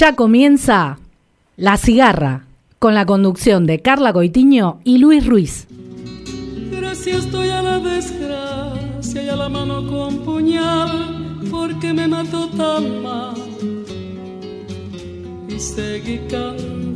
Ya comienza La Cigarra, con la conducción de Carla Coitiño y Luis Ruiz. Gracias estoy a la desgracia y a la mano con puñal, porque me mató tan mal. Y seguí cantando.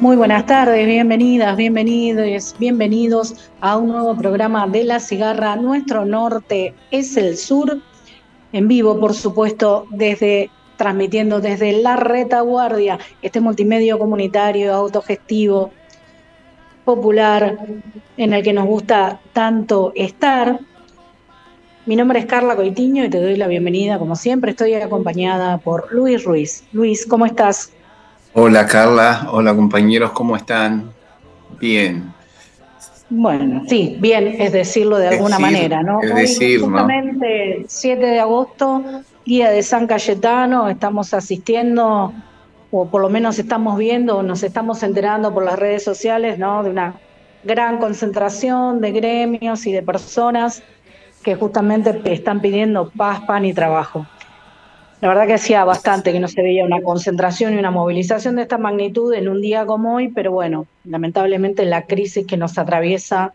Muy buenas tardes, bienvenidas, bienvenidos, bienvenidos a un nuevo programa de La Cigarra. Nuestro norte es el sur, en vivo, por supuesto, desde transmitiendo desde La Retaguardia, este multimedio comunitario, autogestivo, popular, en el que nos gusta tanto estar. Mi nombre es Carla Coitiño y te doy la bienvenida, como siempre, estoy acompañada por Luis Ruiz. Luis, ¿cómo estás? Hola Carla, hola compañeros, ¿cómo están? Bien. Bueno, sí, bien es decirlo de alguna Decir, manera, ¿no? es Hoy, decir, ¿no? justamente 7 de agosto, día de San Cayetano, estamos asistiendo, o por lo menos estamos viendo, o nos estamos enterando por las redes sociales, ¿no? De una gran concentración de gremios y de personas que justamente están pidiendo paz, pan y trabajo. La verdad que hacía bastante que no se veía una concentración y una movilización de esta magnitud en un día como hoy, pero bueno, lamentablemente la crisis que nos atraviesa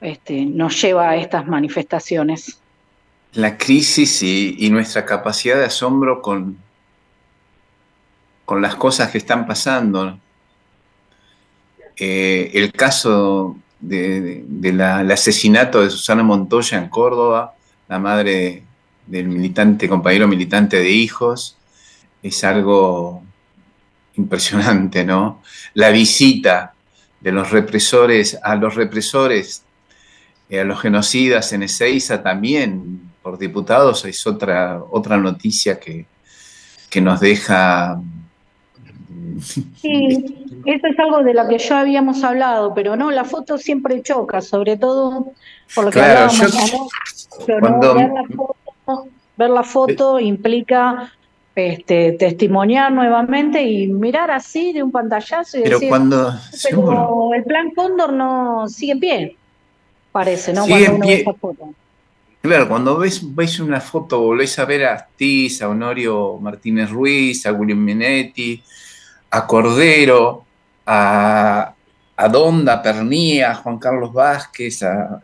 este, nos lleva a estas manifestaciones. La crisis y, nuestra capacidad de asombro con, con las cosas que están pasando. Eh, el caso de- de- del asesinato de Susana Montoya en Córdoba, la madre del militante, compañero militante de hijos, es algo impresionante, ¿no? La visita de los represores a los represores, eh, a los genocidas en Ezeiza también por diputados es otra, otra noticia que, que nos deja... Sí, eso es algo de lo que ya habíamos hablado, pero no, la foto siempre choca, sobre todo por lo que Claro, hablábamos, yo- ¿no? Pero cuando- ver la foto, ver la foto implica este, testimoniar nuevamente y mirar así de un pantallazo y Pero decir, cuando... pero el plan Cóndor no sigue en pie, parece, ¿no? Sigue Cuando uno ve esa foto. Claro, cuando ves, ves una foto, volvés a ver a Astiz, a Honorio Martínez Ruiz, a William Minetti, a Cordero, a, a Donda, a Pernía, a Juan Carlos Vázquez, a,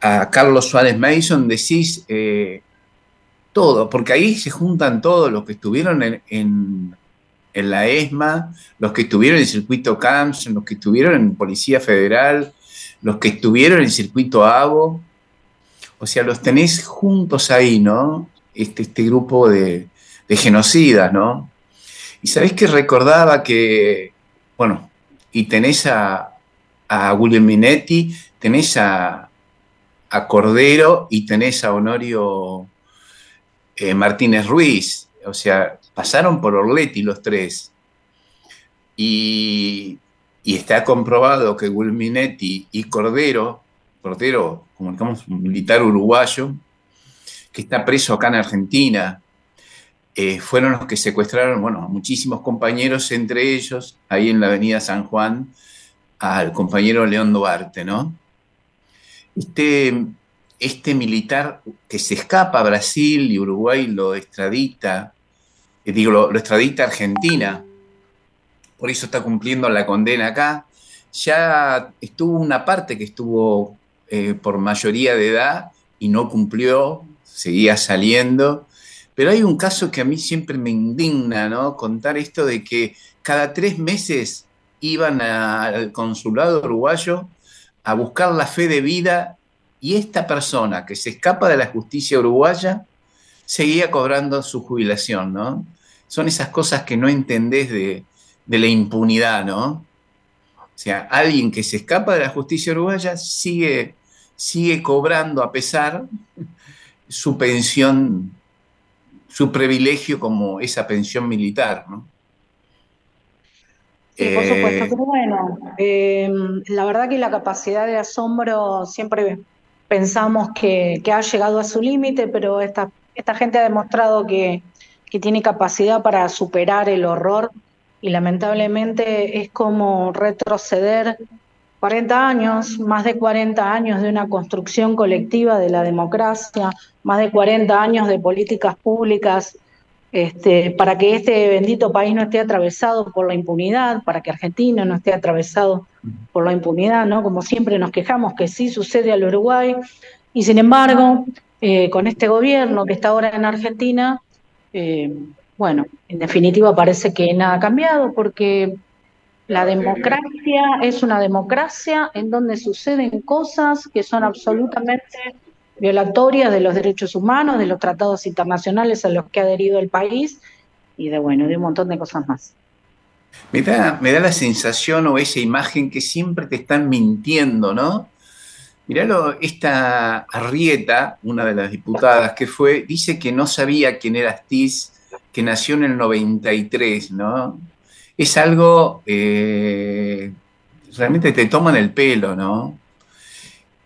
a Carlos Suárez Mason, decís eh, todo, porque ahí se juntan todos los que estuvieron en, en- la ESMA, los que estuvieron en el circuito CAMS, los que estuvieron en Policía Federal, los que estuvieron en el circuito AVO. O sea, los tenés juntos ahí, ¿no? Este, este grupo de, de genocidas, ¿no? Y sabés que recordaba que, bueno, y tenés a, a William Minetti, tenés a, a Cordero y tenés a Honorio eh, Martínez Ruiz. O sea, pasaron por Orletti los tres. Y, está comprobado que William Minetti y Cordero, Cordero, comunicamos, un militar uruguayo, que está preso acá en Argentina, eh, fueron los que secuestraron, bueno, a muchísimos compañeros, entre ellos, ahí en la avenida San Juan, al compañero León Duarte, ¿no? Este, este militar que se escapa a Brasil y Uruguay lo extradita, eh, digo, lo, extradita a Argentina, por eso está cumpliendo la condena acá. Ya estuvo una parte que estuvo eh, por mayoría de edad y no cumplió, seguía saliendo. Pero hay un caso que a mí siempre me indigna, ¿no? Contar esto de que cada tres meses iban al consulado uruguayo a buscar la fe de vida y esta persona que se escapa de la justicia uruguaya seguía cobrando su jubilación, ¿no? Son esas cosas que no entendés de, de la impunidad, ¿no? O sea, alguien que se escapa de la justicia uruguaya sigue, sigue cobrando a pesar su pensión, su privilegio como esa pensión militar, ¿no? Sí, por supuesto, eh, pero bueno, eh, la verdad que la capacidad de asombro siempre pensamos que, ha llegado a su límite, pero esta, esta gente ha demostrado que, que tiene capacidad para superar el horror y lamentablemente es como retroceder 40 años, más de 40 años de una construcción colectiva de la democracia, más de 40 años de políticas públicas este, para que este bendito país no esté atravesado por la impunidad, para que Argentina no esté atravesado por la impunidad, ¿no? Como siempre nos quejamos que sí sucede al Uruguay, y sin embargo, eh, con este gobierno que está ahora en Argentina, eh, bueno, en definitiva parece que nada ha cambiado porque la democracia es una democracia en donde suceden cosas que son absolutamente violatorias de los derechos humanos, de los tratados internacionales a los que ha adherido el país y de bueno, de un montón de cosas más. Me da, me da la sensación o esa imagen que siempre te están mintiendo, ¿no? Miralo, esta Arrieta, una de las diputadas que fue, dice que no sabía quién era Astiz, que nació en el 93, ¿no? Es algo, eh, realmente te toman el pelo, ¿no?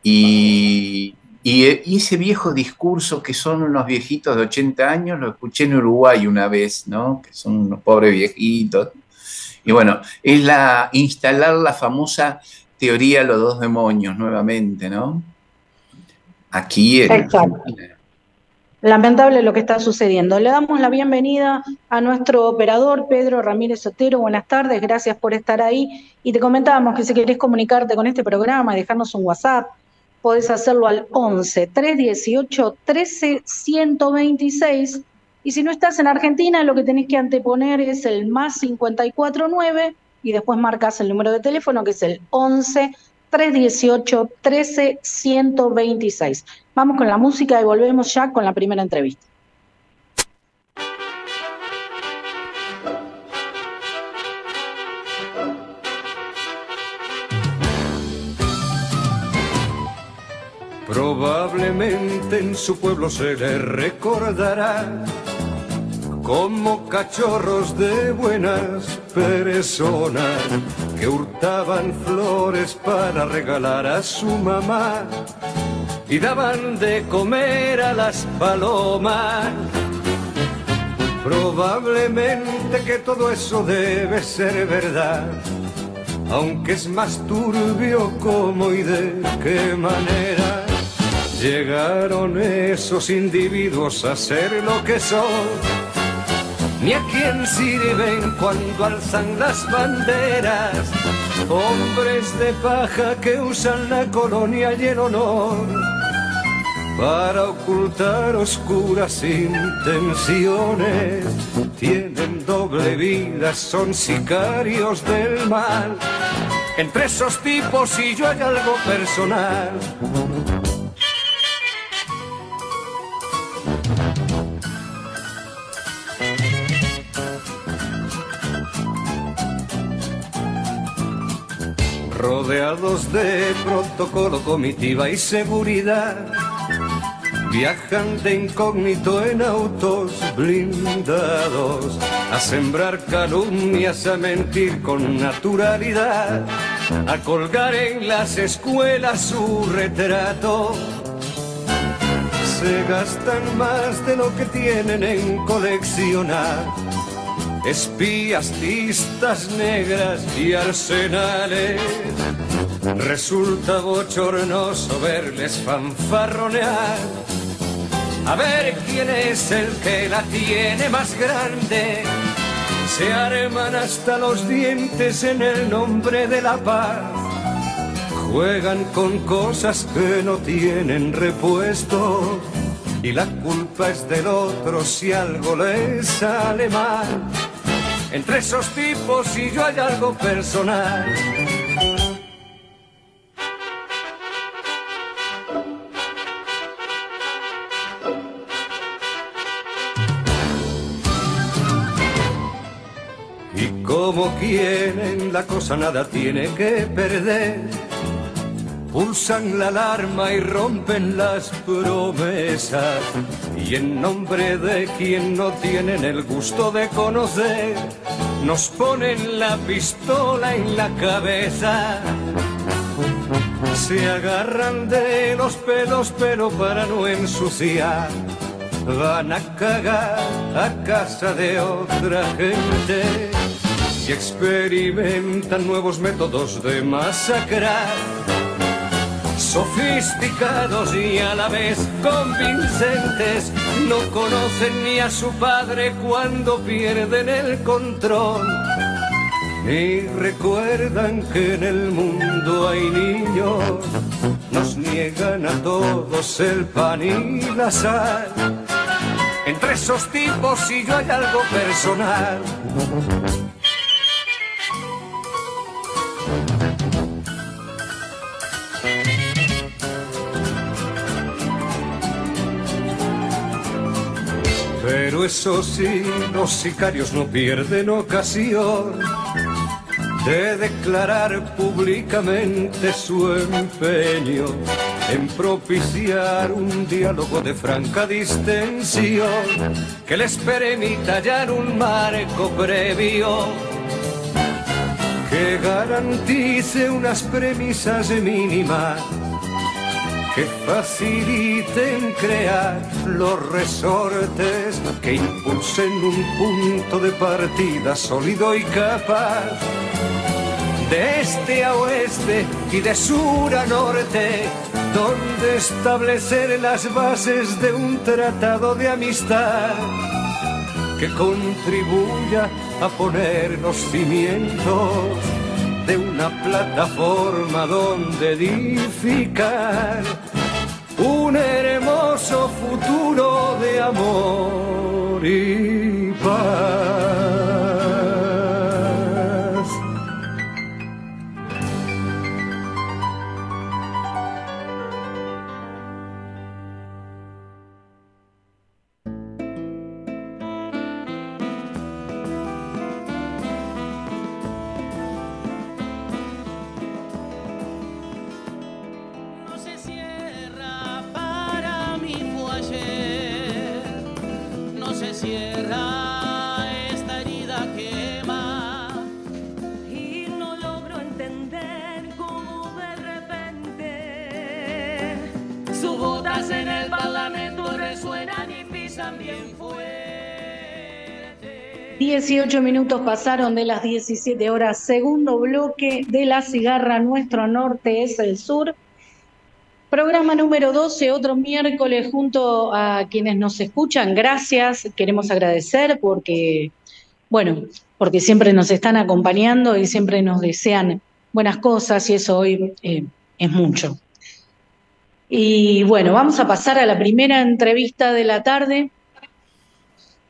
Y, y, ese viejo discurso que son unos viejitos de 80 años, lo escuché en Uruguay una vez, ¿no? Que son unos pobres viejitos. Y bueno, es la, instalar la famosa teoría de los dos demonios nuevamente, ¿no? Aquí en Exacto. Lamentable lo que está sucediendo. Le damos la bienvenida a nuestro operador Pedro Ramírez Sotero. Buenas tardes, gracias por estar ahí. Y te comentábamos que si querés comunicarte con este programa y dejarnos un WhatsApp, podés hacerlo al 11 318 13 126. Y si no estás en Argentina, lo que tenés que anteponer es el más 549 y después marcas el número de teléfono que es el 11 318 13 126. Vamos con la música y volvemos ya con la primera entrevista. En su pueblo se le recordará como cachorros de buenas personas que hurtaban flores para regalar a su mamá y daban de comer a las palomas. Probablemente que todo eso debe ser verdad, aunque es más turbio cómo y de qué manera Llegaron esos individuos a ser lo que son, ni a quién sirven cuando alzan las banderas, hombres de paja que usan la colonia y el honor para ocultar oscuras intenciones. Tienen doble vida, son sicarios del mal. Entre esos tipos y yo hay algo personal. Rodeados de protocolo, comitiva y seguridad. Viajan de incógnito en autos blindados, a sembrar calumnias, a mentir con naturalidad, a colgar en las escuelas su retrato. Se gastan más de lo que tienen en coleccionar espías, listas negras y arsenales. Resulta bochornoso verles fanfarronear. A ver quién es el que la tiene más grande. Se arman hasta los dientes en el nombre de la paz. Juegan con cosas que no tienen repuesto. Y la culpa es del otro si algo les sale mal entre esos tipos y yo hay algo personal. Y como quien la cosa nada tiene que perder. Pulsan la alarma y rompen las promesas y en nombre de quien no tienen el gusto de conocer, nos ponen la pistola en la cabeza. Se agarran de los pelos pero para no ensuciar van a cagar a casa de otra gente y experimentan nuevos métodos de masacrar, sofisticados y a la vez convincentes, no conocen ni a su padre cuando pierden el control. Ni recuerdan que en el mundo hay niños, nos niegan a todos el pan y la sal entre esos tipos y yo hay algo personal. Pero eso sí, los sicarios no pierden ocasión de declarar públicamente su empeño en propiciar un diálogo de franca distensión. Que les permita hallar un marco previo que garantice unas premisas mínimas que faciliten crear los resortes que impulsen un punto de partida sólido y capaz de este a oeste y de sur a norte donde establecer las bases de un tratado de amistad que contribuya a poner los cimientos de una plataforma donde edificar un hermoso futuro de amor 18 minutos pasaron de las 17 horas. Segundo bloque de la cigarra. Nuestro norte es el sur. Programa número 12, otro miércoles junto a quienes nos escuchan. Gracias. Queremos agradecer porque, bueno, porque siempre nos están acompañando y siempre nos desean buenas cosas y eso hoy eh, es mucho. Y bueno, vamos a pasar a la primera entrevista de la tarde.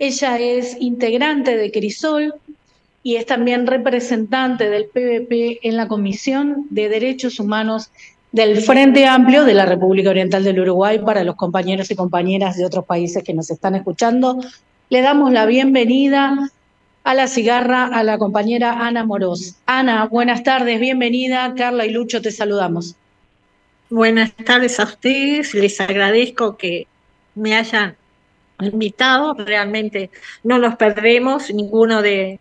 Ella es integrante de Crisol y es también representante del PVP en la Comisión de Derechos Humanos del Frente Amplio de la República Oriental del Uruguay para los compañeros y compañeras de otros países que nos están escuchando. Le damos la bienvenida a la cigarra a la compañera Ana Morós. Ana, buenas tardes, bienvenida. Carla y Lucho, te saludamos. Buenas tardes a ustedes, les agradezco que me hayan invitado, realmente no nos perdemos ninguno de,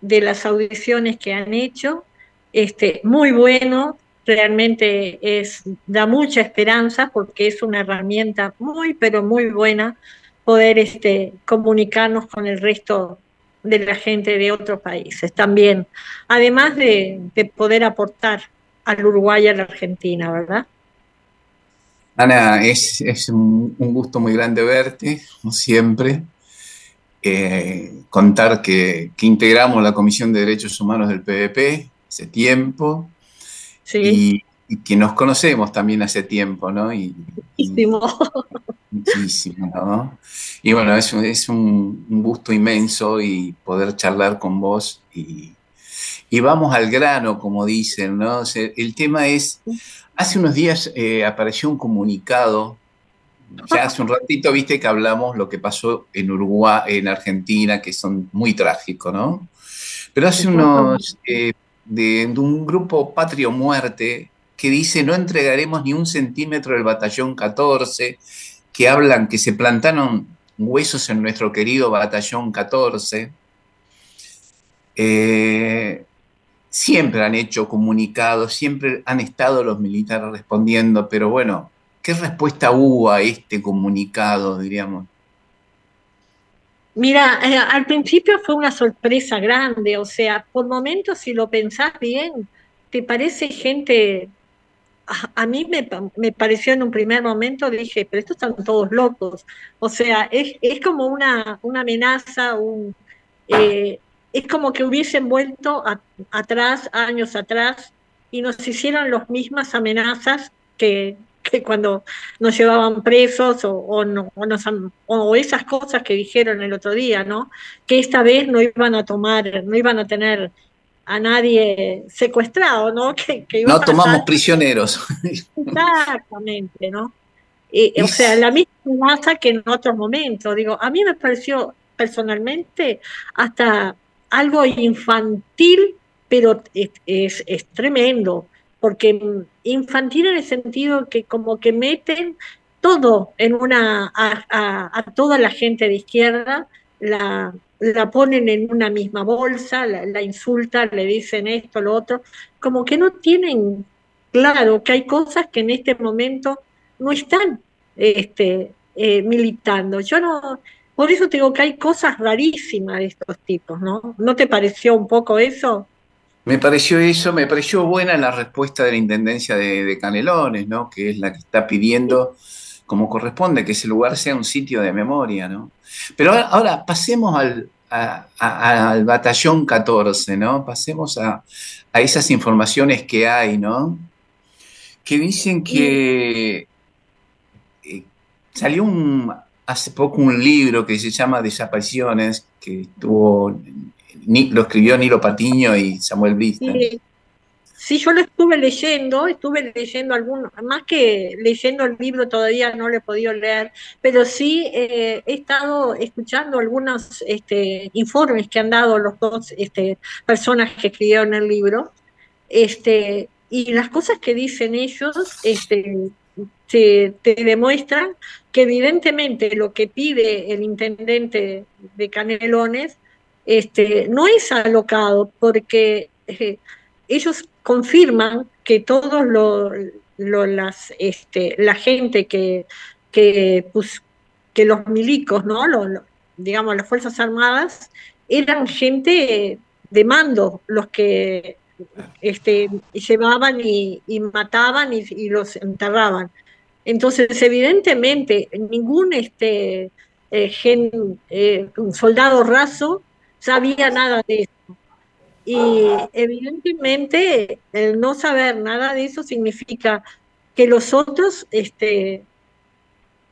de las audiciones que han hecho, este, muy bueno, realmente es, da mucha esperanza porque es una herramienta muy, pero muy buena poder este, comunicarnos con el resto de la gente de otros países también, además de, de poder aportar al Uruguay y a la Argentina, ¿verdad? Ana, es, un, gusto muy grande verte, como siempre. Eh, contar que, integramos la Comisión de Derechos Humanos del PVP hace tiempo. Y, que nos conocemos también hace tiempo, ¿no? Y, muchísimo. muchísimo, ¿no? Y bueno, es, es un, un, gusto inmenso y poder charlar con vos y, y vamos al grano, como dicen, ¿no? el tema es, hace unos días eh, apareció un comunicado, ya hace un ratito viste que hablamos lo que pasó en Uruguay, en Argentina, que son muy trágicos, ¿no? Pero hace unos, eh, de, un grupo Patrio Muerte, que dice no entregaremos ni un centímetro del batallón 14, que hablan que se plantaron huesos en nuestro querido batallón 14. Eh, siempre han hecho comunicados, siempre han estado los militares respondiendo, pero bueno, ¿qué respuesta hubo a este comunicado, diríamos? Mira, eh, al principio fue una sorpresa grande, o sea, por momentos si lo pensás bien, te parece gente, a, mí me, pareció en un primer momento, dije, pero estos están todos locos, o sea, es, como una, una amenaza, un, eh, es como que hubiesen vuelto atrás, años atrás, y nos hicieron las mismas amenazas que, que cuando nos llevaban presos o, o, no, o, esas cosas que dijeron el otro día, ¿no? Que esta vez no iban a tomar, no iban a tener a nadie secuestrado, ¿no? Que, no tomamos prisioneros. Exactamente, ¿no? o sea, la misma amenaza que en otros momentos. Digo, a mí me pareció personalmente hasta algo infantil, pero es, es tremendo porque infantil en el sentido que como que meten todo en una, a, toda la gente de izquierda, la, la ponen en una misma bolsa, la, insultan, le dicen esto, lo otro, como que no tienen claro que hay cosas que en este momento no están este, eh, militando. Yo no, por eso digo que hay cosas rarísimas de estos tipos, ¿no? ¿No te pareció un poco eso? Me pareció eso, me pareció buena la respuesta de la Intendencia de, Canelones, ¿no? que es la que está pidiendo, como corresponde, que ese lugar sea un sitio de memoria. ¿no? Pero ahora, pasemos al, al, batallón 14, ¿no? pasemos a, esas informaciones que hay, ¿no? que dicen que eh, salió un, hace poco un libro que se llama Desapariciones, que estuvo lo escribió Nilo Patiño y Samuel Brista. Sí. yo lo estuve leyendo, estuve leyendo algunos, más que leyendo el libro todavía no lo he podido leer, pero sí eh, he estado escuchando algunos este, informes que han dado los dos este, personas que escribieron el libro, este, y las cosas que dicen ellos este, te, te, demuestran que evidentemente lo que pide el intendente de Canelones este, no es alocado porque eh, ellos confirman que todos lo, las, este, la gente que, que, pues, que los milicos, ¿no? digamos, las Fuerzas Armadas, eran gente de mando los que este, llevaban y, mataban y, los enterraban. Entonces, evidentemente, ningún este, eh, gen, eh, soldado raso sabía nada de eso. Y evidentemente el no saber nada de eso significa que los otros este,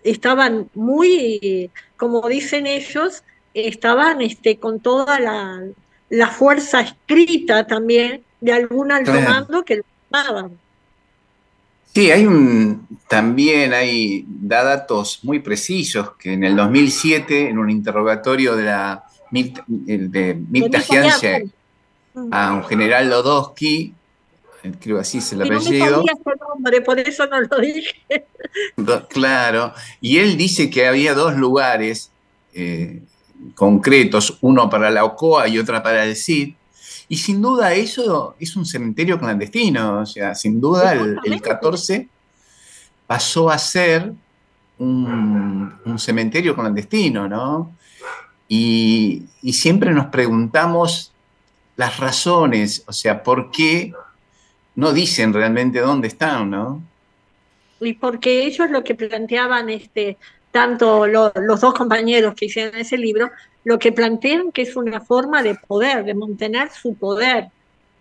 estaban muy, como dicen ellos, estaban este, con toda la, fuerza escrita también de algún alto mando que lo llamaban. Sí, hay un, también hay da datos muy precisos que en el 2007, en un interrogatorio de la de Mirta Gianse a un general Lodowski, creo así se lo apellido. Por eso no lo dije. Claro, y él dice que había dos lugares eh, concretos, uno para la OCOA y otra para el CID, y sin duda eso es un cementerio clandestino, o sea, sin duda el, 14 pasó a ser un, un, cementerio clandestino, ¿no? Y, siempre nos preguntamos las razones, o sea, por qué no dicen realmente dónde están, ¿no? Y porque ellos lo que planteaban, este, tanto los dos compañeros que hicieron ese libro, lo que plantean que es una forma de poder, de mantener su poder.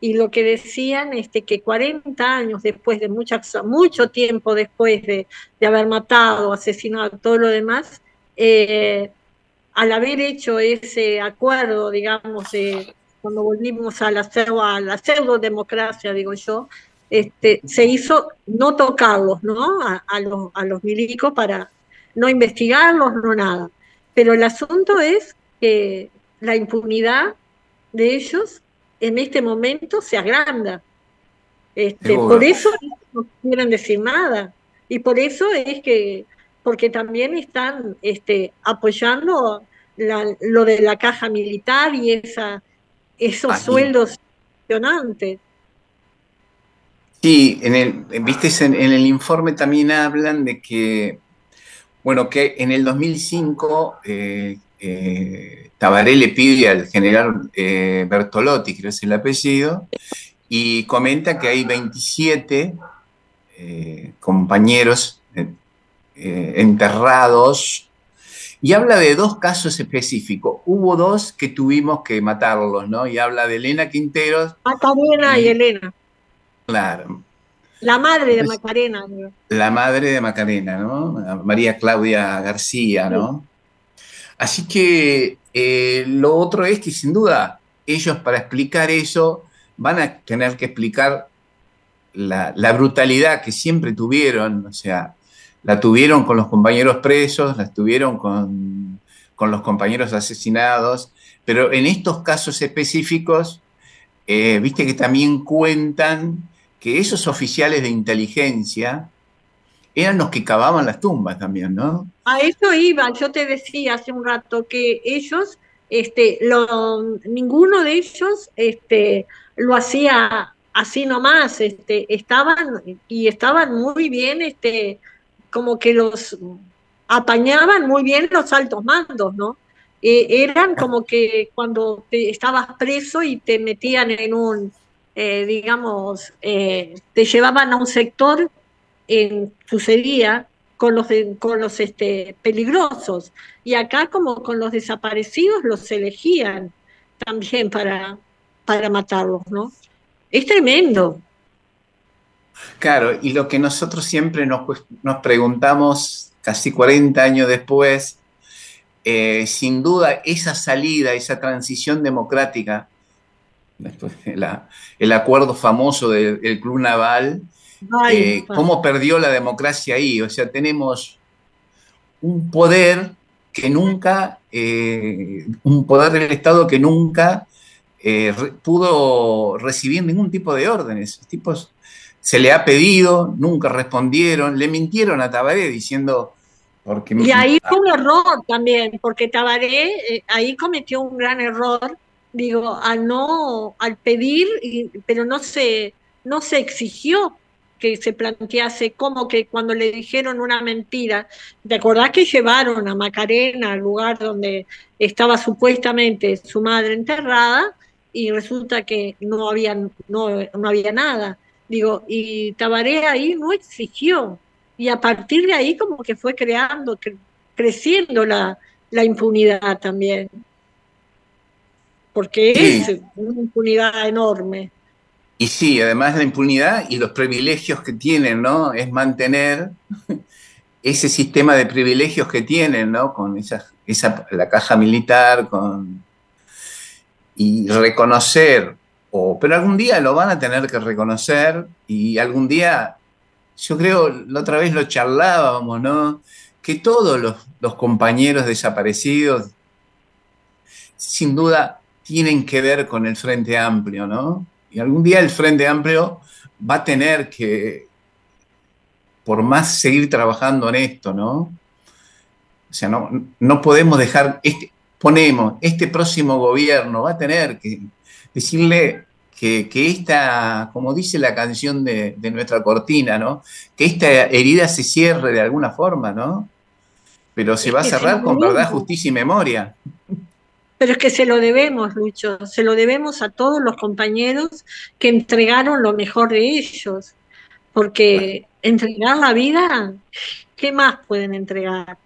Y lo que decían, este, que 40 años después de mucho, mucho tiempo después de, de haber matado, asesinado, todo lo demás, eh, al haber hecho ese acuerdo, digamos, cuando volvimos a la, a la pseudo democracia, digo yo, este, se hizo no tocarlos, ¿no? A, los, a los milicos para no investigarlos, no nada. Pero el asunto es que la impunidad de ellos en este momento se agranda. Este, por eso no quieren decir nada. Y por eso es que, porque también están este, apoyando lo de la caja militar y esa, esos sueldos impresionantes. Sí, en el, viste, en, el informe también hablan de que, bueno, que en el 2005 eh, eh, Tabaré le pide al general eh, Bertolotti, creo que es el apellido, y comenta que hay 27 eh, compañeros enterrados y habla de dos casos específicos. Hubo dos que tuvimos que matarlos, ¿no? Y habla de Elena Quinteros. Macarena y, y Elena. Claro. La madre de Macarena. La madre de Macarena, ¿no? María Claudia García, ¿no? Así que eh, lo otro es que sin duda ellos para explicar eso van a tener que explicar la, brutalidad que siempre tuvieron, o sea, la tuvieron con los compañeros presos, la tuvieron con, los compañeros asesinados, pero en estos casos específicos, eh, viste que también cuentan que esos oficiales de inteligencia eran los que cavaban las tumbas también, ¿no? A eso iba, yo te decía hace un rato que ellos, este, lo, ninguno de ellos este, lo hacía así nomás, este, estaban y estaban muy bien, este, como que los apañaban muy bien los altos mandos, ¿no? Eh, eran como que cuando te estabas preso y te metían en un, eh, digamos, eh, te llevaban a un sector sucedía con los, con los este, peligrosos. Y acá como con los desaparecidos los elegían también para, para matarlos, ¿no? Es tremendo. Claro, y lo que nosotros siempre nos, nos preguntamos casi 40 años después, eh, sin duda esa salida, esa transición democrática, después el acuerdo famoso del Club Naval, eh, cómo perdió la democracia ahí. O sea, tenemos un poder que nunca, eh, un poder del Estado que nunca eh, pudo recibir ningún tipo de órdenes. tipos se le ha pedido, nunca respondieron, le mintieron a Tabaré diciendo... Porque y ahí fue un error también, porque Tabaré ahí cometió un gran error, digo, al no, al pedir, pero no se, no se exigió que se plantease como que cuando le dijeron una mentira, ¿te acordás que llevaron a Macarena al lugar donde estaba supuestamente su madre enterrada y resulta que no había, no, no había nada? Digo, y Tabaré ahí no exigió. Y a partir de ahí como que fue creando, creciendo la, la impunidad también. Porque es una impunidad enorme. Y sí, además la impunidad y los privilegios que tienen, ¿no? Es mantener ese sistema de privilegios que tienen, ¿no? Con esa, esa la caja militar, con y reconocer, o, pero algún día lo van a tener que reconocer y algún día, yo creo, la otra vez lo charlábamos, ¿no? Que todos los, los compañeros desaparecidos, sin duda, tienen que ver con el Frente Amplio, ¿no? Y algún día el Frente Amplio va a tener que, por más seguir trabajando en esto, ¿no? O sea, no, no podemos dejar, este, ponemos, este próximo gobierno va a tener que decirle que, que esta, como dice la canción de, de, nuestra cortina, ¿no? Que esta herida se cierre de alguna forma, ¿no? Pero se va a cerrar con verdad, justicia y memoria. Pero es que se lo debemos, Lucho, se lo debemos a todos los compañeros que entregaron lo mejor de ellos, porque entregar la vida, ¿qué más pueden entregar?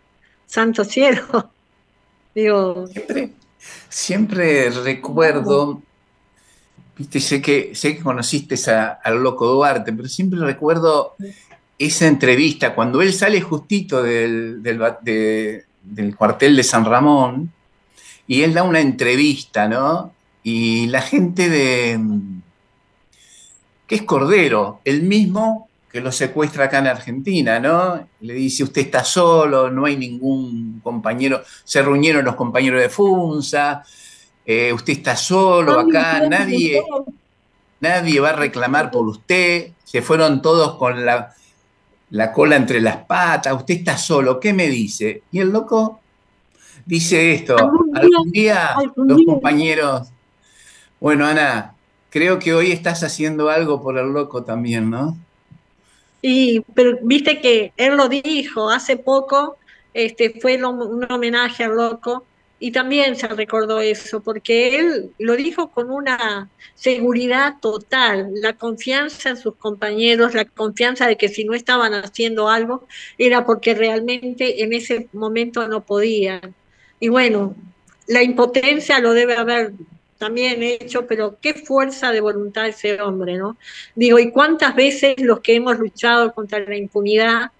Santo cielo. Digo, siempre, siempre recuerdo, viste, sé que, sé que conociste al loco Duarte, pero siempre recuerdo esa entrevista, cuando él sale justito del, del cuartel de San Ramón, y él da una entrevista, ¿no? Y la gente de... que es Cordero, el mismo que lo secuestra acá en Argentina, ¿no? Le dice, usted está solo, no hay ningún compañero, se reunieron los compañeros de Funza, eh, usted está solo acá, nadie, nadie va a reclamar por usted, se fueron todos con la, la cola entre las patas, usted está solo, ¿qué me dice? Y el loco dice esto, algún día, los compañeros, bueno Ana, creo que hoy estás haciendo algo por el loco también, ¿no? Sí, pero viste que él lo dijo hace poco, este, fue un homenaje al loco, y también se recordó eso, porque él lo dijo con una seguridad total, la confianza en sus compañeros, la confianza de que si no estaban haciendo algo era porque realmente en ese momento no podían. Y bueno, la impotencia lo debe haber también hecho, pero qué fuerza de voluntad ese hombre, ¿no? Digo, ¿y cuántas veces los que hemos luchado contra la impunidad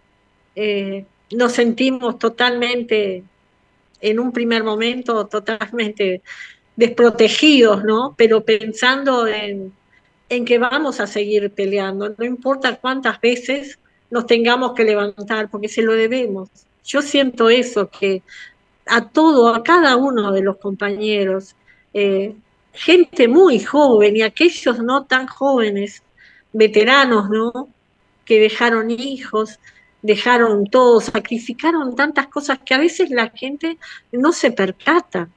eh, nos sentimos totalmente, en un primer momento, totalmente desprotegidos, ¿no? Pero pensando en, en que vamos a seguir peleando, no importa cuántas veces nos tengamos que levantar, porque se lo debemos. Yo siento eso, que a todo, a cada uno de los compañeros, eh, gente muy joven y aquellos no tan jóvenes, veteranos, ¿no? Que dejaron hijos, dejaron todo, sacrificaron tantas cosas que a veces la gente no se percata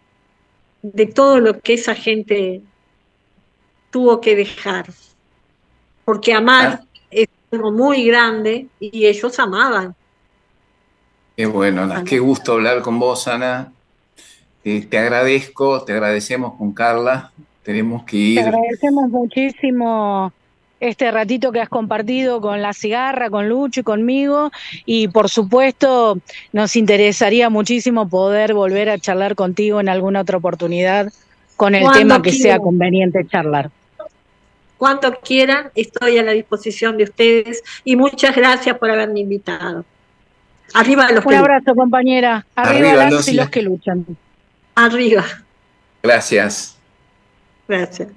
de todo lo que esa gente tuvo que dejar. Porque amar es algo muy grande y ellos amaban. Qué bueno, qué gusto hablar con vos, Ana. Eh, te agradezco, te agradecemos con Carla. Tenemos que ir. Te agradecemos muchísimo este ratito que has compartido con la cigarra, con Lucho y conmigo. Y por supuesto, nos interesaría muchísimo poder volver a charlar contigo en alguna otra oportunidad con el tema que sea conveniente charlar. Cuando quieran, estoy a la disposición de ustedes y muchas gracias por haberme invitado. Arriba los Un abrazo, compañera. Arriba, las y los que luchan. Arriba. Gracias. Gracias.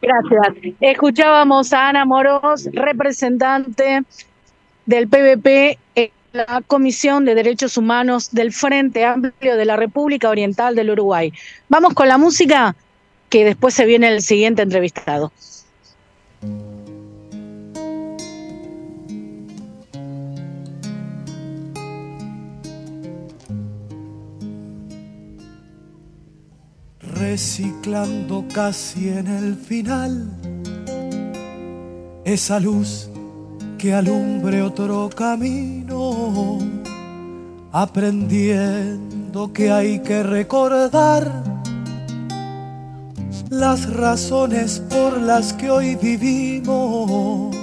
Gracias. Escuchábamos a Ana Moros, representante del PVP en la Comisión de Derechos Humanos del Frente Amplio de la República Oriental del Uruguay. Vamos con la música, que después se viene el siguiente entrevistado. Reciclando casi en el final esa luz que alumbre otro camino, aprendiendo que hay que recordar las razones por las que hoy vivimos.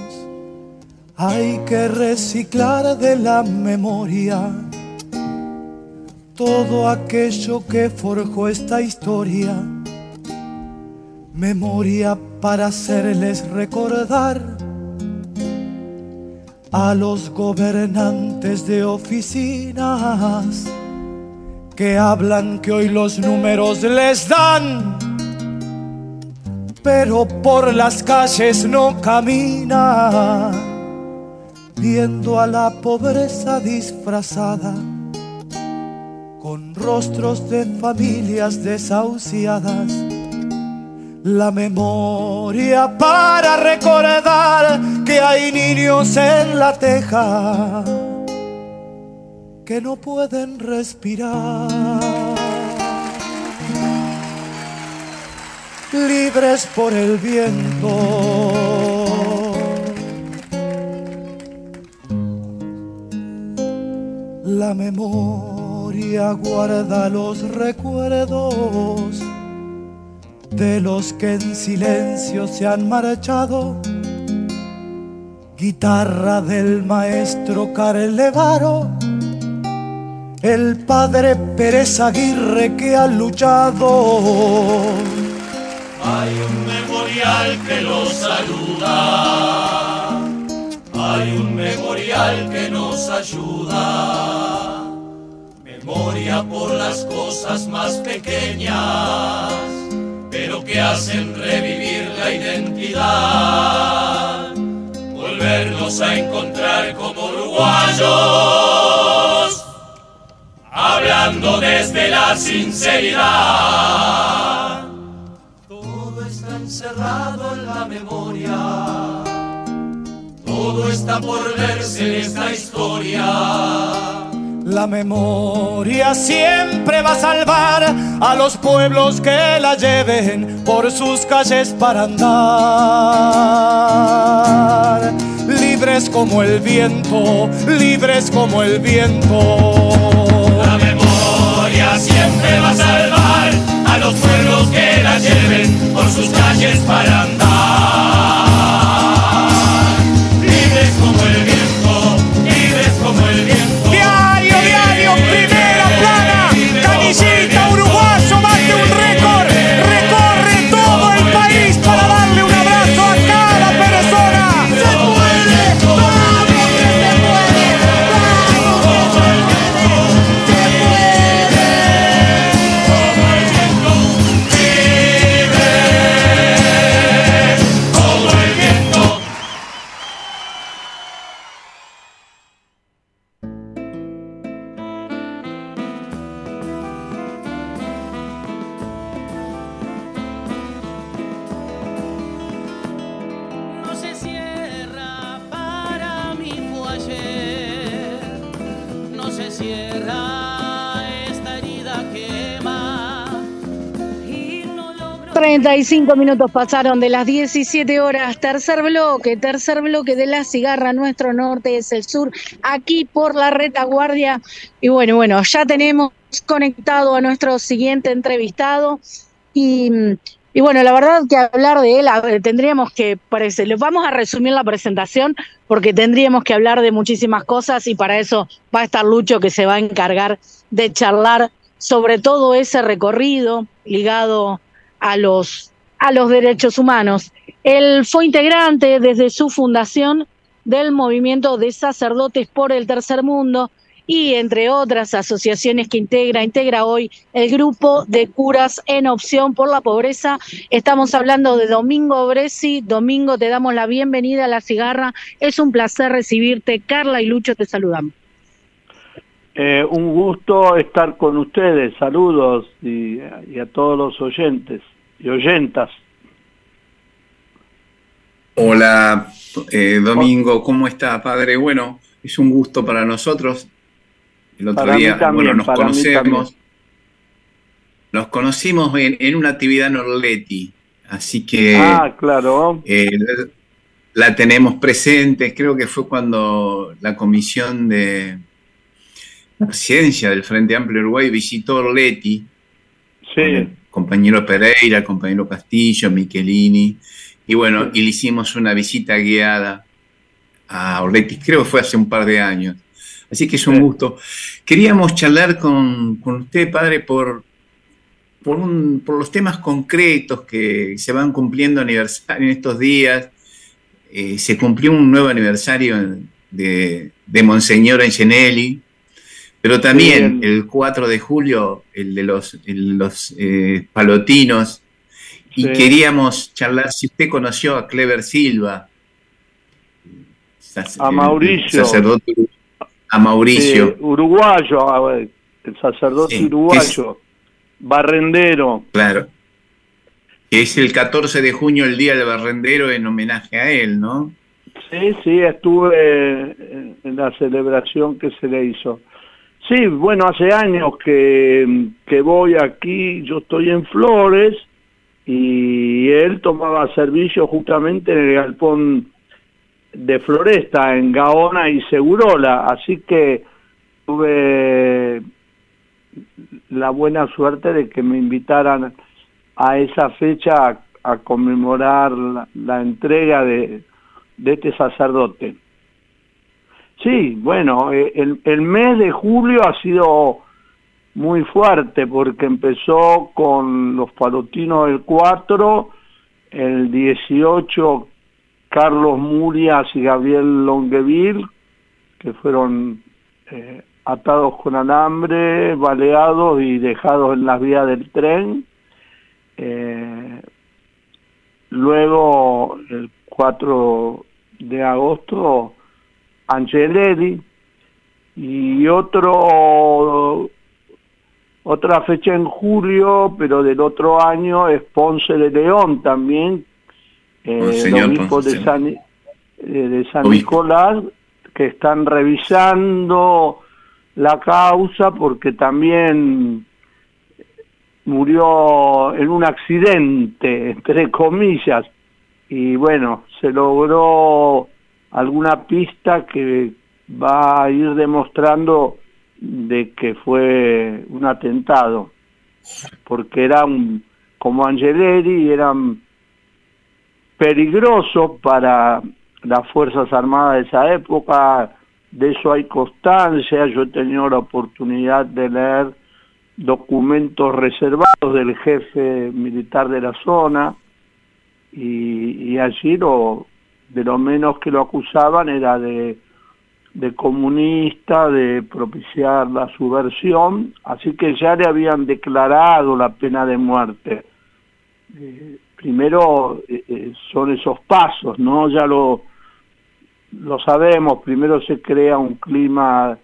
Hay que reciclar de la memoria todo aquello que forjó esta historia, memoria para hacerles recordar a los gobernantes de oficinas que hablan que hoy los números les dan, pero por las calles no caminan, viendo a la pobreza disfrazada con rostros de familias desahuciadas. La memoria para recordar que hay niños en la teja que no pueden respirar. Libres por el viento. La memoria guarda los recuerdos de los que en silencio se han marchado. Guitarra del maestro Carlevaro, el padre Pérez Aguirre que ha luchado. Hay un memorial que los saluda, hay un memorial que nos ayuda por las cosas más pequeñas, pero que hacen revivir la identidad, volvernos a encontrar como uruguayos, hablando desde la sinceridad. borrado en la memoria. Todo está por verse en esta historia. La memoria siempre va a salvar a los pueblos que la lleven por sus calles para andar. Libres como el viento, libres como el viento. La memoria siempre va a salvar a los pueblos que la lleven por sus calles para andar. Cinco minutos pasaron de las 17 horas. Tercer bloque, tercer bloque de la cigarra. Nuestro norte es el sur, aquí por la retaguardia. Y bueno, bueno, ya tenemos conectado a nuestro siguiente entrevistado. Y, bueno, la verdad que hablar de él, tendríamos que, parece, vamos a resumir la presentación porque tendríamos que hablar de muchísimas cosas y para eso va a estar Lucho que se va a encargar de charlar sobre todo ese recorrido ligado a los, a los derechos humanos. Él fue integrante desde su fundación del movimiento de sacerdotes por el tercer mundo y entre otras asociaciones que integra, integra hoy el grupo de curas en opción por la pobreza. Estamos hablando de Domingo Bresi. Domingo, te damos la bienvenida a La Cigarra. Es un placer recibirte. Carla y Lucho te saludamos. Eh, un gusto estar con ustedes. Saludos y a todos los oyentes y oyentas. Hola, eh, Domingo, ¿cómo está, padre? Bueno, es un gusto para nosotros. El otro día, bueno, nos conocemos. Nos conocimos en, una actividad en Orleti, así que. Ah, claro. Eh, la tenemos presente. Creo que fue cuando la comisión de la presidencia del Frente Amplio Uruguay visitó Orleti. Sí compañero Pereira, compañero Castillo, Michelini, y bueno, y le hicimos una visita guiada a Orletti, creo que fue hace un par de años. Así que es un gusto. Queríamos charlar con, usted, padre, por, por, los temas concretos que se van cumpliendo aniversario en estos días. Eh, se cumplió un nuevo aniversario de, de Monseñor Angenelli, pero también el 4 de julio, el de los, los eh, palotinos. Y queríamos charlar si usted conoció a Clever Silva. A Mauricio. Sacerdote, a Mauricio. uruguayo, el sacerdote uruguayo. Barrendero. Claro. Que es el 14 de junio el Día del Barrendero en homenaje a él, ¿no? Sí, sí, estuve en la celebración que se le hizo. Sí, bueno, hace años que, que voy aquí, yo estoy en Flores y él tomaba servicio justamente en el galpón de Floresta, en Gaona y Segurola, así que tuve la buena suerte de que me invitaran a esa fecha a, conmemorar la, entrega de, de este sacerdote. Sí, bueno, eh, el, mes de julio ha sido muy fuerte porque empezó con los palotinos del 4, el 18 Carlos Murias y Gabriel Longueville, que fueron eh, atados con alambre, baleados y dejados en las vías del tren. Eh, luego, el 4 de agosto, Angelelli y otro otra fecha en julio, pero del otro año es Ponce de León también, eh, el obispo de San, eh, de San Nicolás, que están revisando la causa porque también murió en un accidente, entre comillas, y bueno, se logró alguna pista que va a ir demostrando de que fue un atentado, porque eran como Angeleri, eran peligrosos para las Fuerzas Armadas de esa época, de eso hay constancia, yo he tenido la oportunidad de leer documentos reservados del jefe militar de la zona y, allí lo, de lo menos que lo acusaban era de, de comunista, de propiciar la subversión, así que ya le habían declarado la pena de muerte. Eh, primero eh, eh, son esos pasos, ¿no? Ya lo, lo sabemos, primero se crea un clima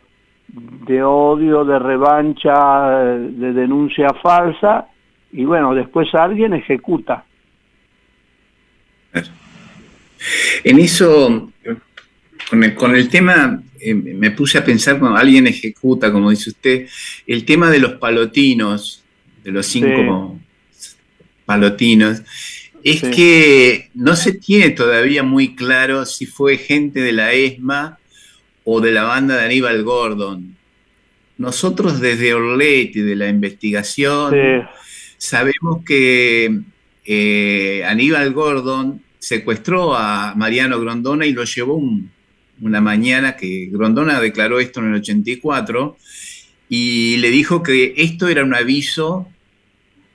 de odio, de revancha, de denuncia falsa, y bueno, después alguien ejecuta. En eso, con el, tema, eh, me puse a pensar cuando alguien ejecuta, como dice usted, el tema de los palotinos, de los cinco palotinos, es que no se tiene todavía muy claro si fue gente de la ESMA o de la banda de Aníbal Gordon. Nosotros desde Orleti, de la investigación, sabemos que eh, Aníbal Gordon secuestró a Mariano Grondona y lo llevó una mañana que Grondona declaró esto en el 84 y le dijo que esto era un aviso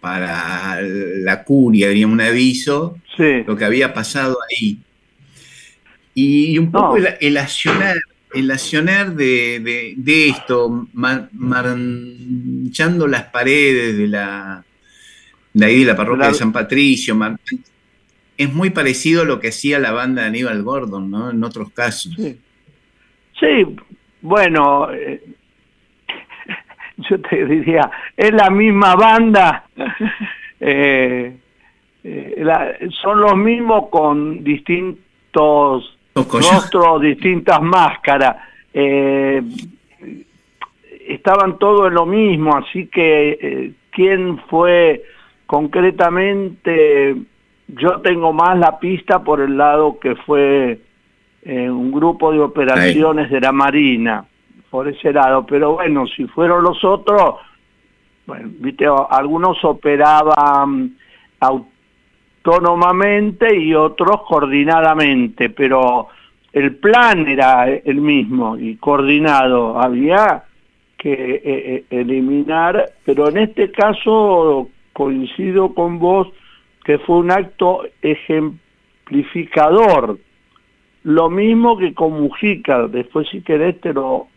para la curia, diría un aviso, lo que había pasado ahí. Y un poco el, accionar, el accionar de, esto, manchando las paredes de la de ahí de la parroquia de San Patricio, es muy parecido a lo que hacía la banda de Aníbal Gordon, ¿no? En otros casos. Sí, bueno, eh, yo te diría, es la misma banda, eh, eh, son los mismos con distintos rostros, distintas máscaras. estaban todos en lo mismo, así que quién fue concretamente yo tengo más la pista por el lado que fue eh, un grupo de operaciones de la Marina, por ese lado, pero bueno, si fueron los otros, bueno, viste, algunos operaban autónomamente y otros coordinadamente, pero el plan era el mismo y coordinado, había que eh, eh, eliminar, pero en este caso coincido con vos que fue un acto ejemplificador. Lo mismo que con Mujica, después si querés te lo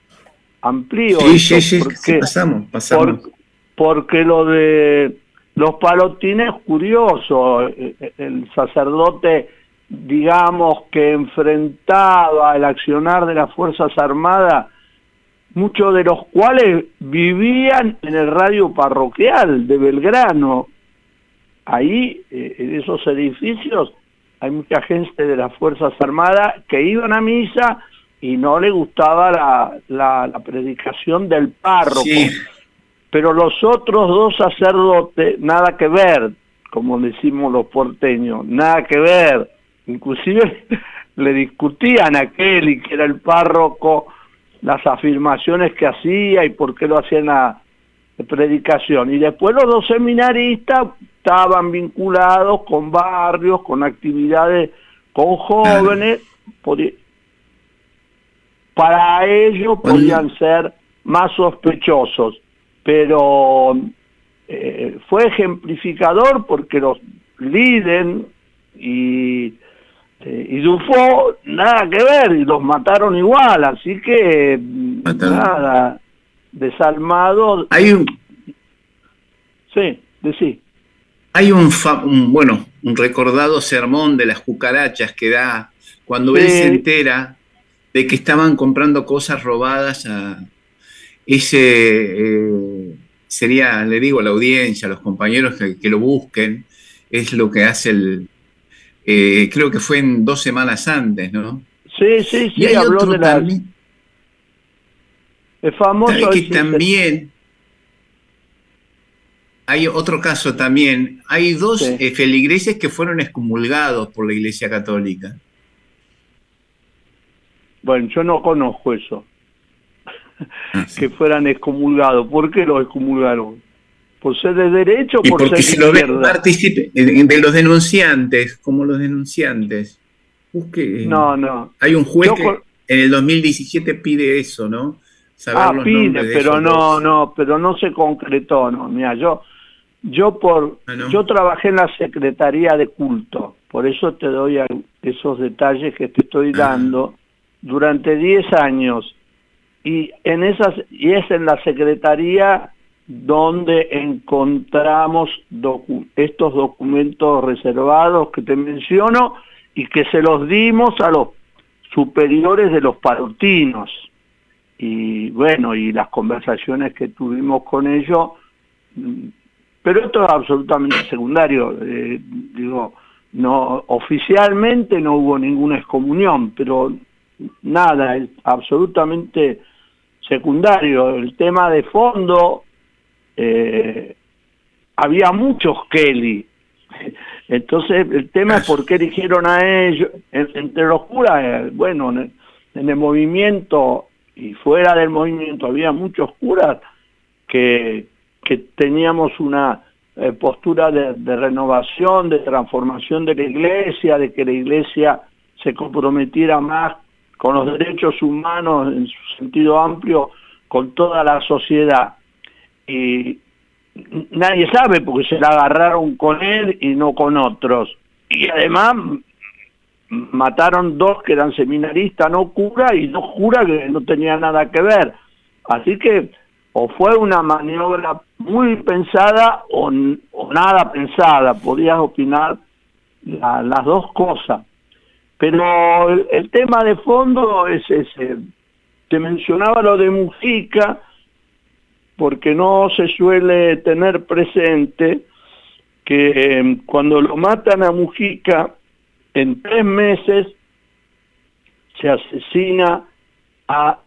amplío. Sí, sí, sí, pasamos, pasamos. porque lo de los palotines es curioso, el sacerdote, digamos, que enfrentaba el accionar de las Fuerzas Armadas, muchos de los cuales vivían en el radio parroquial de Belgrano, ahí, eh, en esos edificios, hay mucha gente de las Fuerzas Armadas que iban a misa y no le gustaba la, la, predicación del párroco. Pero los otros dos sacerdotes, nada que ver, como decimos los porteños, nada que ver. Inclusive le discutían a Kelly, que era el párroco, las afirmaciones que hacía y por qué lo hacía en la predicación. Y después los dos seminaristas estaban vinculados con barrios, con actividades con jóvenes, para ellos podían ser más sospechosos, pero eh, fue ejemplificador porque los líderes y, eh, y Dufo nada que ver y los mataron igual, así que nada, desalmado. Hay un... Sí, de sí. Hay un, bueno, un recordado sermón de las cucarachas que da cuando él se entera de que estaban comprando cosas robadas a ese, eh, sería, le digo a la audiencia, a los compañeros que, lo busquen, es lo que hace el, eh, creo que fue en dos semanas antes, ¿no? Sí, sí, sí, habló de. Es famoso... que también... Hay otro caso también. Hay dos eh, feligreses que fueron excomulgados por la Iglesia Católica. Bueno, yo no conozco eso. Ah, que fueran excomulgados. ¿Por qué los excomulgaron? ¿Por ser de derecho o por porque ser de izquierda? de los denunciantes, como los denunciantes. Busque, no, no. Hay un juez que en el 2017 pide eso, ¿no? Ah, pide, pero no, no, pero no se concretó, no. Mira, yo yo por ah, yo trabajé en la Secretaría de Culto, por eso te doy esos detalles que te estoy ah. dando durante 10 años y en esas y es en la Secretaría donde encontramos estos documentos reservados que te menciono y que se los dimos a los superiores de los parotinos. Y bueno, y las conversaciones que tuvimos con ellos pero esto es absolutamente secundario. Eh, digo, no oficialmente no hubo ninguna excomunión, pero nada, es absolutamente secundario. El tema de fondo, eh, había muchos Kelly. Entonces, el tema es por qué eligieron a ellos. Entre los curas, eh, bueno, en el movimiento y fuera del movimiento había muchos curas que, que teníamos una eh, postura de, renovación, de transformación de la iglesia, de que la iglesia se comprometiera más con los derechos humanos en su sentido amplio, con toda la sociedad. Y nadie sabe porque se la agarraron con él y no con otros. Y además mataron dos que eran seminaristas, no cura, y dos curas que no tenían nada que ver. Así que o fue una maniobra muy pensada o, nada pensada, podías opinar las dos cosas. Pero el, tema de fondo es ese. Te mencionaba lo de Mujica, porque no se suele tener presente que em, cuando lo matan a Mujica, en tres meses se asesina a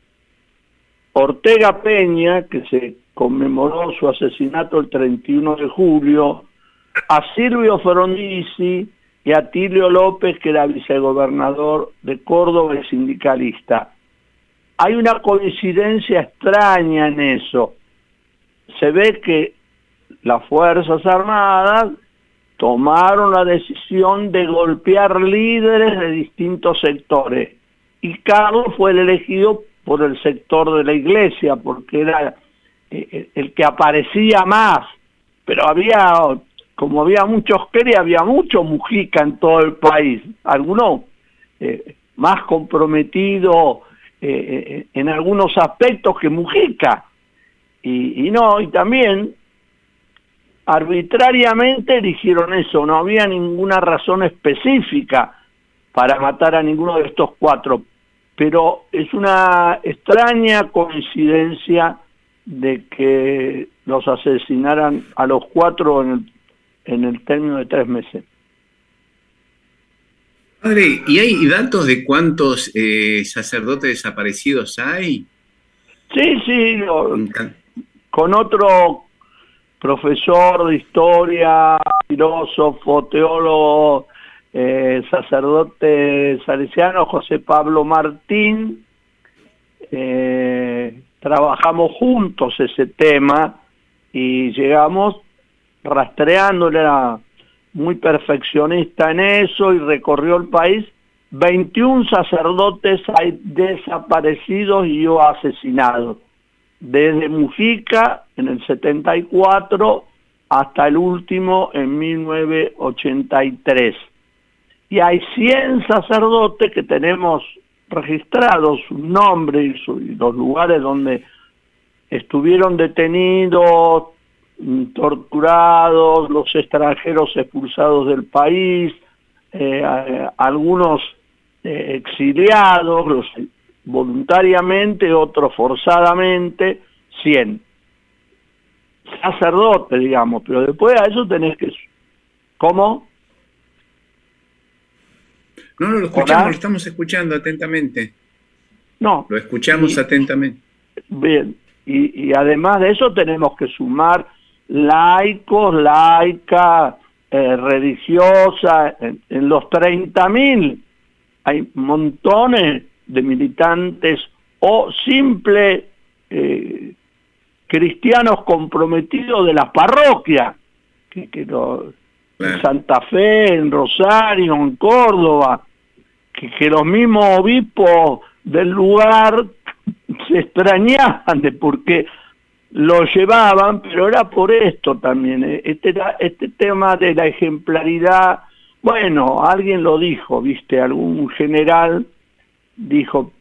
Ortega Peña, que se conmemoró su asesinato el 31 de julio, a Silvio Frondizi y a Tilio López, que era vicegobernador de Córdoba y sindicalista. Hay una coincidencia extraña en eso. Se ve que las Fuerzas Armadas tomaron la decisión de golpear líderes de distintos sectores. Y Carlos fue el elegido por el sector de la iglesia, porque era eh, eh, el que aparecía más, pero había, como había muchos Kelly, había mucho Mujica en todo el país, algunos eh, más comprometidos en algunos aspectos que Mujica, y no, y también arbitrariamente eligieron eso, no había ninguna razón específica para matar a ninguno de estos cuatro, pero es una extraña coincidencia de que los asesinaran a los cuatro en el, en el término de tres meses. Padre, ¿y hay datos de cuántos eh, sacerdotes desaparecidos hay? Sí, sí, con otro profesor de historia, filósofo, teólogo eh, sacerdote salesiano José Pablo Martín, eh, trabajamos juntos ese tema y llegamos rastreándole, era muy perfeccionista en eso y recorrió el país. 21 sacerdotes hay desaparecidos y yo asesinados, desde Mujica en el 74 hasta el último en 1983 y hay 100 sacerdotes que tenemos registrados su nombre y, los lugares donde estuvieron detenidos, torturados, los extranjeros expulsados del país, eh, algunos eh, exiliados, voluntariamente, otros forzadamente, 100 sacerdotes, digamos, pero después a eso tenés que... ¿Cómo? No, no, lo escuchamos, lo estamos escuchando atentamente. No. Lo escuchamos atentamente. Bien, y, además de eso tenemos que sumar laicos, laicas, eh, religiosas, en, en los 30.000 hay montones de militantes o simples eh, cristianos comprometidos de las parroquias, que, en Santa Fe, en Rosario, en Córdoba, que, que los mismos obispos del lugar se extrañaban de por qué lo llevaban, pero era por esto también, eh, este, este tema de la ejemplaridad, bueno, alguien lo dijo, viste, algún general dijo,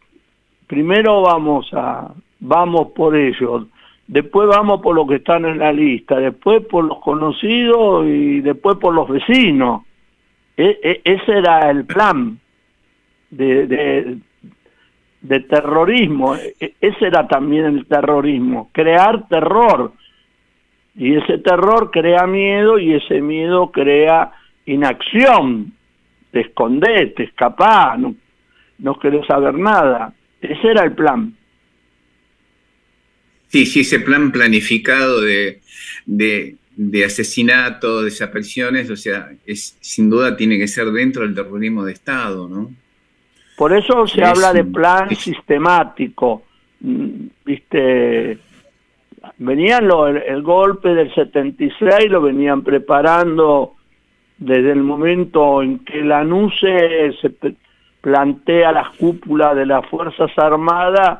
primero vamos a, vamos por ellos, después vamos por los que están en la lista, después por los conocidos y después por los vecinos. E, e, ese era el plan de, de, terrorismo, e, ese era también el terrorismo, crear terror. Y ese terror crea miedo y ese miedo crea inacción. Te escondés, te escapás, no, no querés saber nada. Ese era el plan. Sí, sí, ese plan planificado de, de, de asesinato, desapariciones, o sea, es, sin duda tiene que ser dentro del terrorismo de Estado, ¿no? Por eso se habla de plan sistemático, mm, viste, venían lo, el, golpe del 76, lo venían preparando desde el momento en que la NUCE se plantea las cúpulas de las Fuerzas Armadas,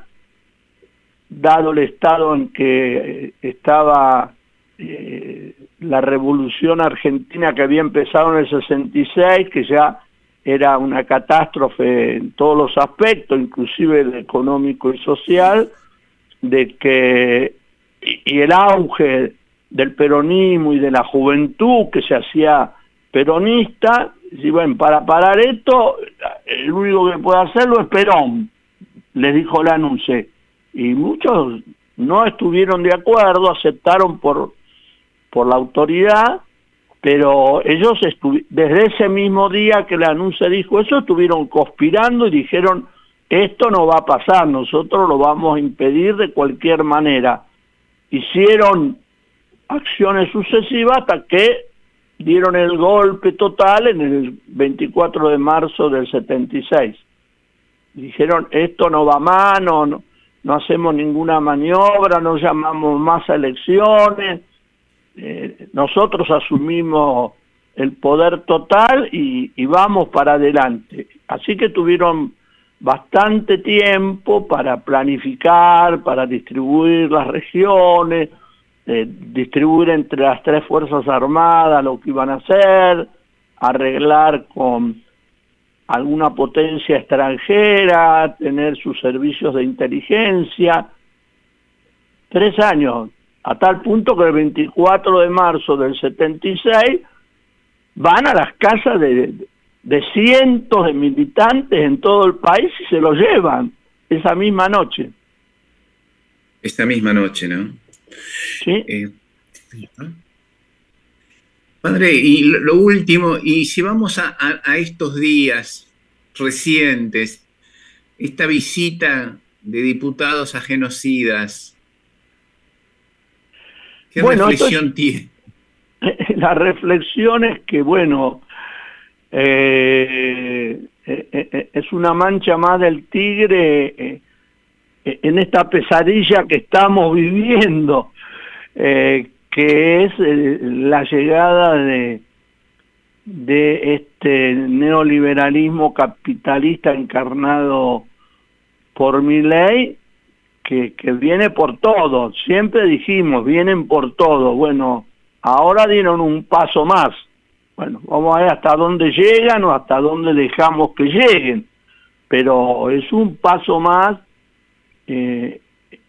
dado el estado en que eh, estaba eh, la revolución argentina que había empezado en el 66, que ya era una catástrofe en todos los aspectos, inclusive el económico y social, de que y el auge del peronismo y de la juventud que se hacía peronista, y bueno, para parar esto, el único que puede hacerlo es Perón, les dijo la anuncie. Y muchos no estuvieron de acuerdo, aceptaron por, por la autoridad, pero ellos desde ese mismo día que la anuncie dijo eso, estuvieron conspirando y dijeron, esto no va a pasar, nosotros lo vamos a impedir de cualquier manera. Hicieron acciones sucesivas hasta que dieron el golpe total en el 24 de marzo del 76. Dijeron, esto no va más, no, no, hacemos ninguna maniobra, no llamamos más a elecciones, eh, nosotros asumimos el poder total y, y vamos para adelante. Así que tuvieron bastante tiempo para planificar, para distribuir las regiones, distribuir entre las tres Fuerzas Armadas lo que iban a hacer, arreglar con alguna potencia extranjera, tener sus servicios de inteligencia. Tres años, a tal punto que el 24 de marzo del 76 van a las casas de, de cientos de militantes en todo el país y se lo llevan esa misma noche. Esta misma noche, ¿no? Sí. Eh, padre, y lo, último, y si vamos a, estos días recientes, esta visita de diputados a genocidas, ¿qué reflexión tiene? La reflexión es que, bueno, eh, eh, es una mancha más del tigre en esta pesadilla que estamos viviendo, eh, que es eh, la llegada de, de este neoliberalismo capitalista encarnado por mi ley, que, que viene por todo, siempre dijimos, vienen por todo, bueno, ahora dieron un paso más, bueno, vamos a ver hasta dónde llegan o hasta dónde dejamos que lleguen, pero es un paso más eh,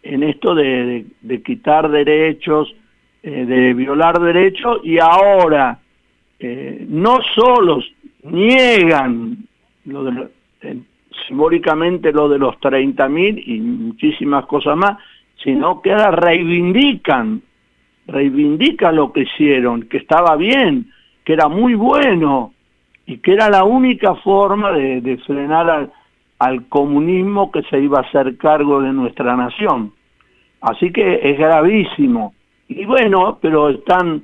en esto de, quitar derechos, eh, de violar derechos, y ahora eh, no solo niegan de, simbólicamente lo de los 30.000 y muchísimas cosas más, sino que ahora reivindican, reivindican lo que hicieron, que estaba bien, que era muy bueno, y que era la única forma de, frenar al, comunismo que se iba a hacer cargo de nuestra nación. Así que es gravísimo. Y bueno, pero están,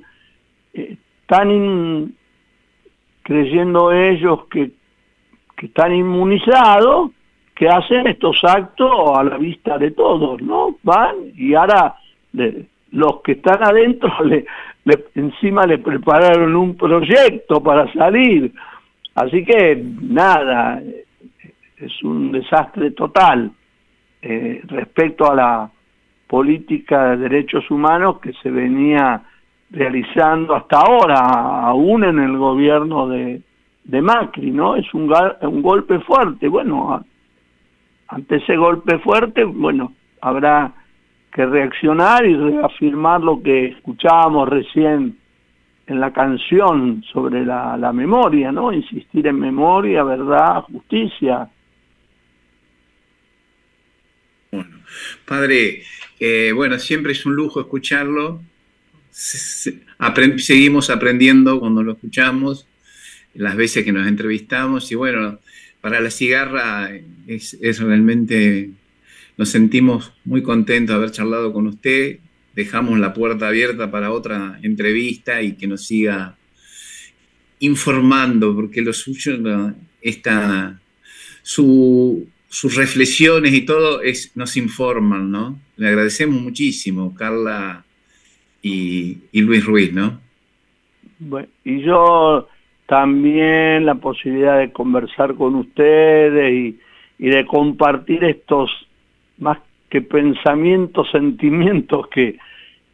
están creyendo ellos que, que están inmunizados, que hacen estos actos a la vista de todos, ¿no? Van y ahora los que están adentro le, encima le prepararon un proyecto para salir. Así que nada, es un desastre total eh, respecto a la política de derechos humanos que se venía realizando hasta ahora, aún en el gobierno de, de Macri, ¿no? Es un, un golpe fuerte. Bueno, ante ese golpe fuerte, bueno, habrá que reaccionar y reafirmar lo que escuchábamos recién en la canción sobre la, la memoria, ¿no? Insistir en memoria, verdad, justicia. Bueno, padre, bueno, siempre es un lujo escucharlo. seguimos aprendiendo cuando lo escuchamos, las veces que nos entrevistamos, y bueno, para la cigarra es, realmente nos sentimos muy contentos de haber charlado con usted. Dejamos la puerta abierta para otra entrevista y que nos siga informando, porque lo suyo, está, sus reflexiones y todo es, nos informan, ¿no? Le agradecemos muchísimo, Carla y, Luis Ruiz, ¿no? y yo también la posibilidad de conversar con ustedes y de compartir estos más que pensamientos, sentimientos que,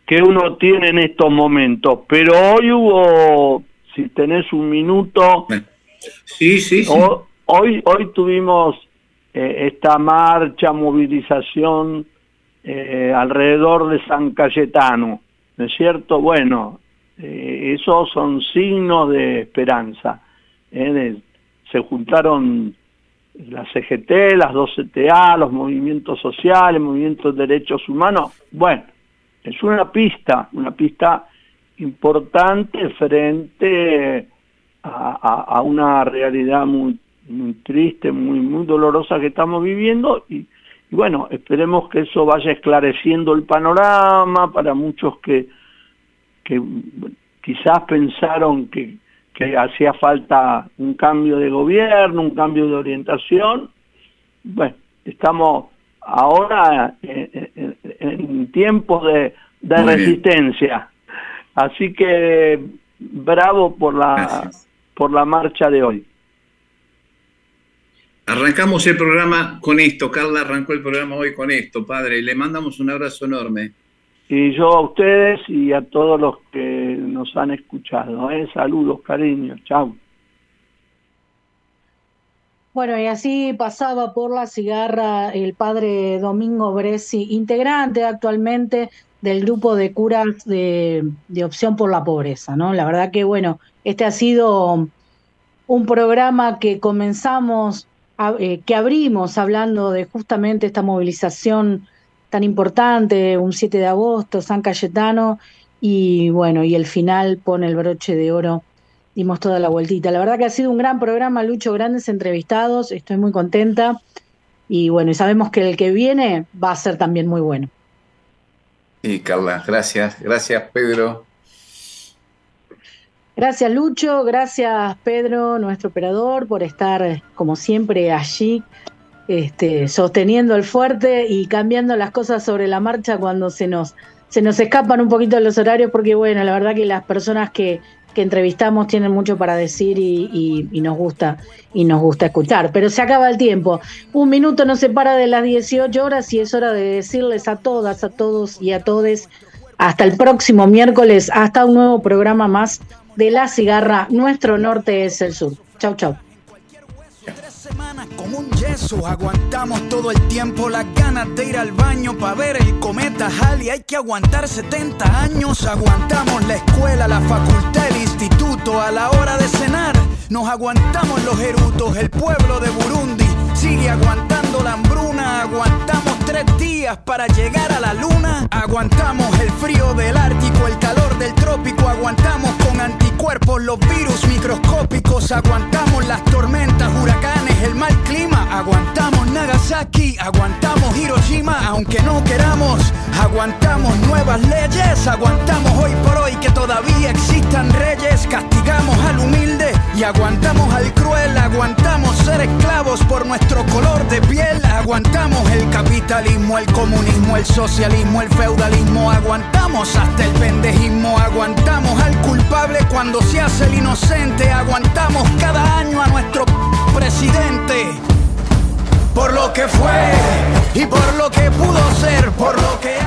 que uno tiene en estos momentos. Pero hoy hubo, si tenés un minuto, sí, sí, Hoy, hoy tuvimos eh, esta marcha, movilización eh, alrededor de San Cayetano, ¿no es cierto? Bueno, eh, esos son signos de esperanza. se juntaron la CGT, las 12TA, los movimientos sociales, movimientos de derechos humanos. Bueno, es una pista, una pista importante frente a, una realidad muy, muy, triste, muy, muy dolorosa que estamos viviendo y, bueno, esperemos que eso vaya esclareciendo el panorama para muchos que, que quizás pensaron que que hacía falta un cambio de gobierno, un cambio de orientación. Bueno, estamos ahora en, tiempos de, resistencia. Así que bravo por la, por la marcha de hoy. Arrancamos el programa con esto. Carla arrancó el programa hoy con esto, padre. Le mandamos un abrazo enorme. Y yo a ustedes y a todos los que nos han escuchado. ¿eh? Saludos, cariños, chao. Bueno, y así pasaba por la cigarra el padre Domingo Bresi, integrante actualmente del grupo de curas de, Opción por la Pobreza, ¿no? La verdad que, bueno, este ha sido un programa que comenzamos, eh, que abrimos hablando de justamente esta movilización tan importante, un 7 de agosto, San Cayetano, y bueno, y el final pone el broche de oro, dimos toda la vueltita. La verdad que ha sido un gran programa, Lucho, grandes entrevistados, estoy muy contenta, y bueno, y sabemos que el que viene va a ser también muy bueno. Sí, Carla, gracias, gracias Pedro. Gracias Lucho, gracias Pedro, nuestro operador, por estar como siempre allí este, sosteniendo el fuerte y cambiando las cosas sobre la marcha cuando se nos, se nos escapan un poquito los horarios, porque bueno, la verdad que las personas que, que entrevistamos tienen mucho para decir y, nos gusta y nos gusta escuchar. Pero se acaba el tiempo. Un minuto nos separa de las 18 horas y es hora de decirles a todas, a todos y a todes hasta el próximo miércoles, hasta un nuevo programa más de La Cigarra. Nuestro norte es el sur. Chau, chau como un yeso, aguantamos todo el tiempo las ganas de ir al baño para ver el cometa Halley. Hay que aguantar 70 años, aguantamos la escuela, la facultad, el instituto. A la hora de cenar, nos aguantamos los erutos, el pueblo de Burundi sigue aguantando la hambruna, aguantamos días para llegar a la luna. Aguantamos el frío del Ártico, el calor del trópico. Aguantamos con anticuerpos los virus microscópicos. Aguantamos las tormentas, huracanes, el mal clima. Aguantamos Nagasaki, aguantamos Hiroshima, aunque no queramos. Aguantamos nuevas leyes, aguantamos hoy por hoy que todavía existan reyes. Castigamos al humilde y aguantamos al cruel. Aguantamos ser esclavos por nuestro color de piel. Aguantamos el capitalismo, el comunismo, el socialismo, el feudalismo. Aguantamos hasta el pendejismo. Aguantamos al culpable cuando se hace el inocente. Aguantamos cada año a nuestro presidente. Por lo que fue y por lo que pudo ser, por lo que